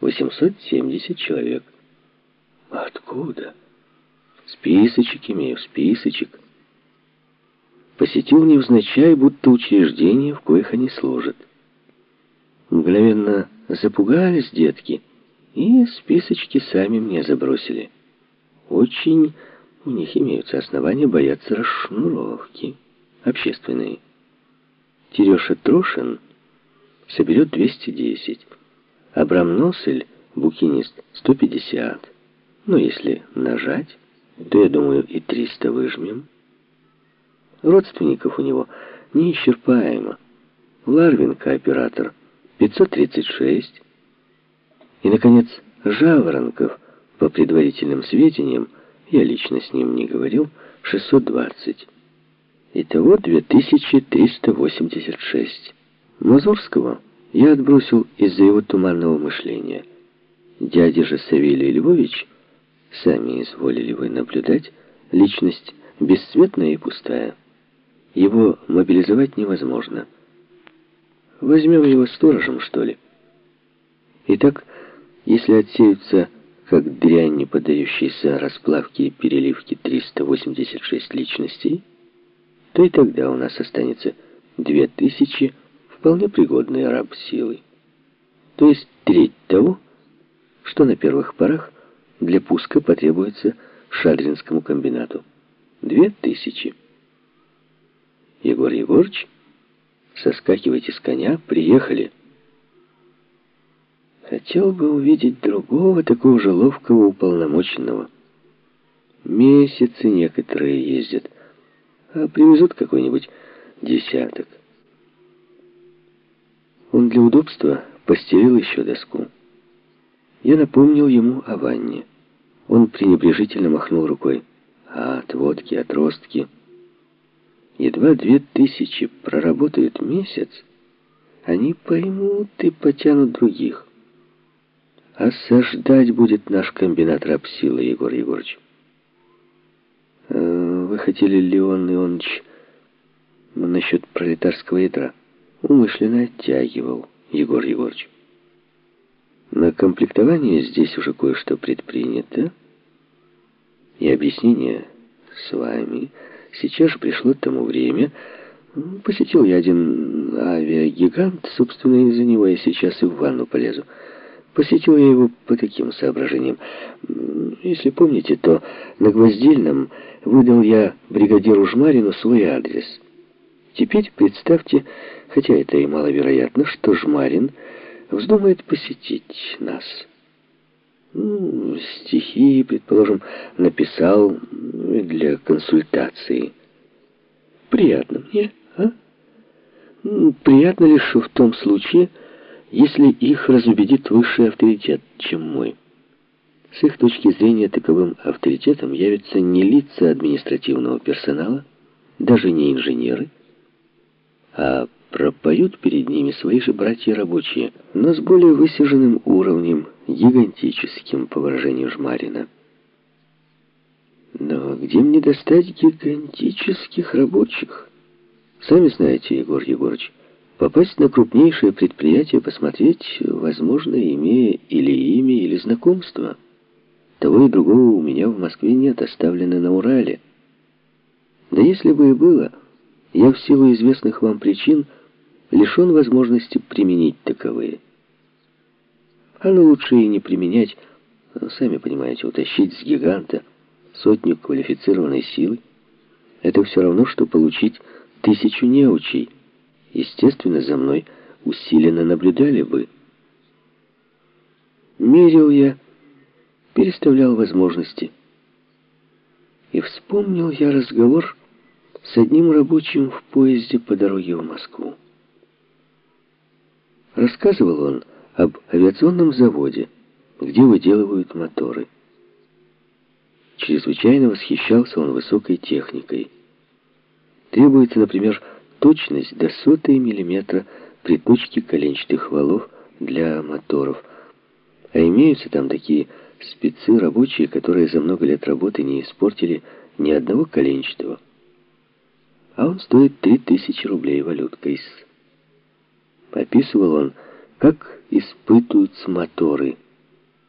870 человек. Откуда? Списочек имею, списочек. Посетил невзначай, будто учреждение, в коих они служат. Мгновенно запугались детки, и списочки сами мне забросили. Очень у них имеются основания бояться расшнуровки общественные. Тереша Трошин соберет 210, Абрам Носель, букинист, 150. Но если нажать, то, я думаю, и 300 выжмем. Родственников у него неисчерпаемо. Ларвинка, оператор, 536. И, наконец, Жаворонков, по предварительным сведениям, я лично с ним не говорил, 620. Итого 2386. Мазурского я отбросил из-за его туманного мышления. Дядя же Савелий Львович, сами изволили вы наблюдать, личность бесцветная и пустая. Его мобилизовать невозможно. Возьмем его сторожем, что ли? Итак, если отсеются, как дрянь, не поддающиеся расплавке и переливке 386 личностей, то и тогда у нас останется 2000 вполне пригодные раб силы. То есть треть того, что на первых порах для пуска потребуется Шадринскому комбинату. Две тысячи. Егор Егорыч, соскакивайте с коня, приехали. Хотел бы увидеть другого, такого же ловкого уполномоченного. Месяцы некоторые ездят, а привезут какой-нибудь десяток. Он для удобства постелил еще доску. Я напомнил ему о ванне. Он пренебрежительно махнул рукой. А отводки, отростки. Едва две тысячи проработают месяц, они поймут и потянут других. Осаждать будет наш комбинат рабсилы, Егор Егорович. Э, вы хотели, Леон Ионович, насчет пролетарского ядра? Умышленно оттягивал Егор Егорович. На комплектование здесь уже кое-что предпринято. И объяснение с вами сейчас же пришло тому время. Посетил я один авиагигант, собственно, из-за него я сейчас и в ванну полезу. Посетил я его по таким соображениям. Если помните, то на Гвоздильном выдал я бригадиру Жмарину свой адрес. Теперь представьте, хотя это и маловероятно, что Жмарин вздумает посетить нас. Ну, стихи, предположим, написал для консультации. Приятно мне, а? Приятно лишь в том случае, если их разубедит высший авторитет, чем мой. С их точки зрения таковым авторитетом явятся не лица административного персонала, даже не инженеры, а пропоют перед ними свои же братья рабочие, но с более высиженным уровнем, гигантическим, по выражению Жмарина. Но где мне достать гигантических рабочих? Сами знаете, Егор Егорович, попасть на крупнейшее предприятие, посмотреть, возможно, имея или имя, или знакомство. Того и другого у меня в Москве нет, оставлено на Урале. Да если бы и было, я в силу известных вам причин лишен возможности применить таковые. А лучше и не применять, сами понимаете, утащить с гиганта сотню квалифицированной силы. Это все равно, что получить тысячу неучей. Естественно, за мной усиленно наблюдали бы. Мерил я, переставлял возможности. И вспомнил я разговор с одним рабочим в поезде по дороге в Москву. Рассказывал он об авиационном заводе, где выделывают моторы. Чрезвычайно восхищался он высокой техникой. Требуется, например, точность до сотой миллиметра при точке коленчатых валов для моторов. А имеются там такие спецы рабочие, которые за много лет работы не испортили ни одного коленчатого. А он стоит 3000 рублей валюткой. Описывал он, как испытываются моторы –